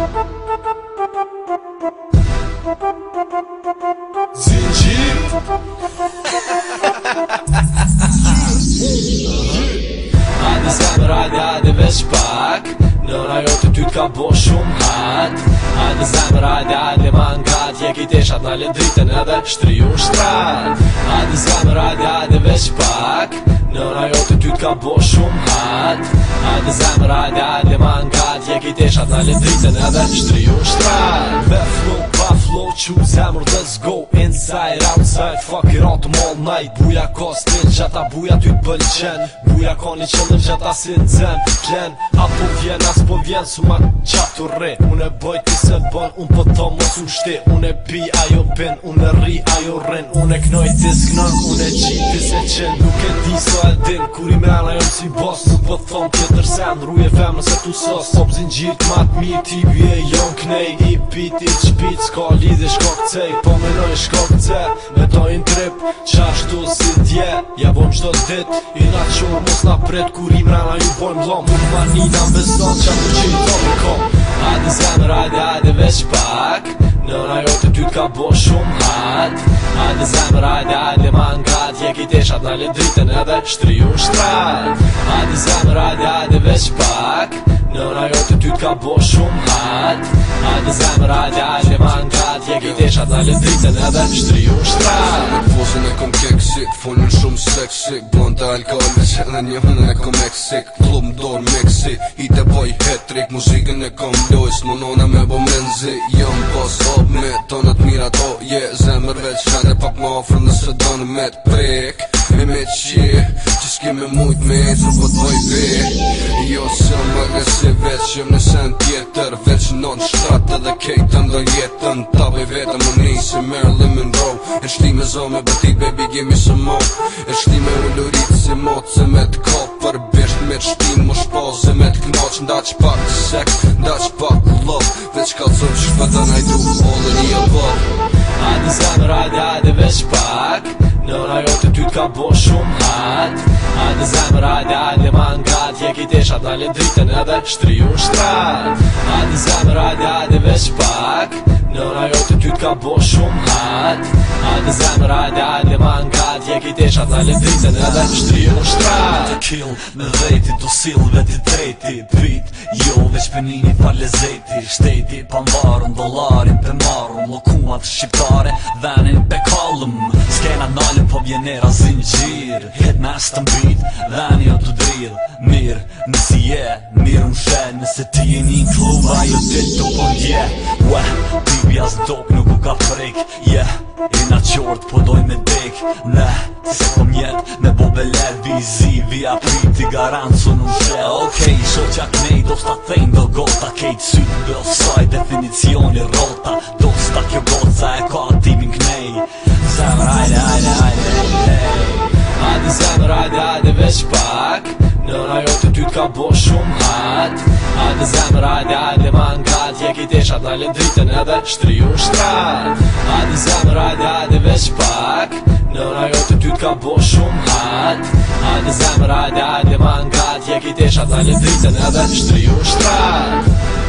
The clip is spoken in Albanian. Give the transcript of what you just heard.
Adi s'ka për adi adi veç pak Nëra jo të ty t'ka bo shumë hat Adi s'ka për adi adi mangat Je ki teshat në le edhe shtriju shtrat Adi s'ka për adi adi veç pak Në rajot të ty t'ka bo shumë hat A dhe zemër, a dhe a dhe mangat Je kitesh atë në letritën Se në dhe në shtri u shtrat Beflu për flow qu zemr dhe go inside outside fuck it out all night buja ka stil Gjata ta buja ty pëlqen buja ka një qëllim Gjata ta si t'zen t'len apo vjen as po vjen su ma qatë të re unë e boj ti se bën unë po ta mos u shti unë e pi ajo pin unë e ri ajo rin unë e knoj ti s'knan unë e qin se qen nuk e di sa e din kur i me anaj si boss nuk për po thon tjetër se Ruje e nëse tu sos pop zin gjirë t'mat mi t'i bje jon knej i piti qpit s'ko Shka lidi shka këtëj, po me nëj shka këtë Me dojnë trip, qa shtu si dje Ja vëm shtot dit, i na qurë mos nga pret Kur i mrena ju pojmë lom Më nga një nga më beson qa të qitë të me kom Adi zemër, adi, adi veç pak Në nga të ty t'ka bo shumë hat Adi zemër, adi, adi ma nga Je ki tesha t'na le dritën edhe shtri u shtrat Adi zemër, adi, adi veç pak Në nga të ty t'ka bo shumë hat Adi zemër, adi, adi ma nga Ja ki të shatë në në edhe në shtri u shtra Në posën e kom keksik, folën shumë seksik Bën të alkohol me që dhe njëhën e kom eksi Klum dorë meksi, i të boj hetrik Muzikën e kom lojës, më nona me bo menzi Jëm pos hop me tonat mira to je yeah. Zemër veç në të pak më ofrën në së donë me të prek Me me qi, që s'ke me mujt me e cënë po të boj që në nësën tjetër Veç non shtatë edhe kejtën dhe jetën Ta vetëm vetë më një si Marilyn Monroe E shti me zome, me bëti baby gimme së mo E shti me u luritë si moë që me t'ko Për besht me të shti më shpo zë me t'knoq Nda që pak të sek, nda që pak të lov Veç ka cëmë shpë të najdu Ollë një obov Adi zanë rade, adi veç pak Në rajote ty t'ka bo shumë hat Adi zanë rade, adi ma Shiki të shatë dalë dritën edhe shtri u shtrat Adi zemër, adi, adi veç pak Në rajot të ty t'ka bo shumë hat Adi zemër, adi, adi ma në gatë dalë dritën edhe shtri u shtrat Të kill me dhejti, të sil me të treti Pit, jo veç për nini për lezeti Shteti pa mbarën, dolarin për marën Lokumat shqiptare, dhenin për kalëm Skena nalën, po vjenera zinë qi as të mbrit Dhe një o të drill Mirë nësi je Mirë në shenë nëse ti e një kluva Jo dhe të pëndje, po Ue, ti bja së dok nuk u ka frik Je, yeah, i na qort po doj me dek Ne, se po mjet Ne bo be le vizi Vija prit i garanë su në shenë Okej, okay, shë qak nej do s'ta thejnë Do gota kejtë sytë Do saj definicioni rota Do s'ta ka bo shumë hat A dhe zemër a dhe a dhe Je ki tesha të nalën dritën edhe shtriju shtrat A dhe zemër a a dhe veç pak Në rajo të ty t'ka bo shumë hat A dhe zemër a dhe a dhe Je ki tesha të nalën dritën edhe shtriju shtrat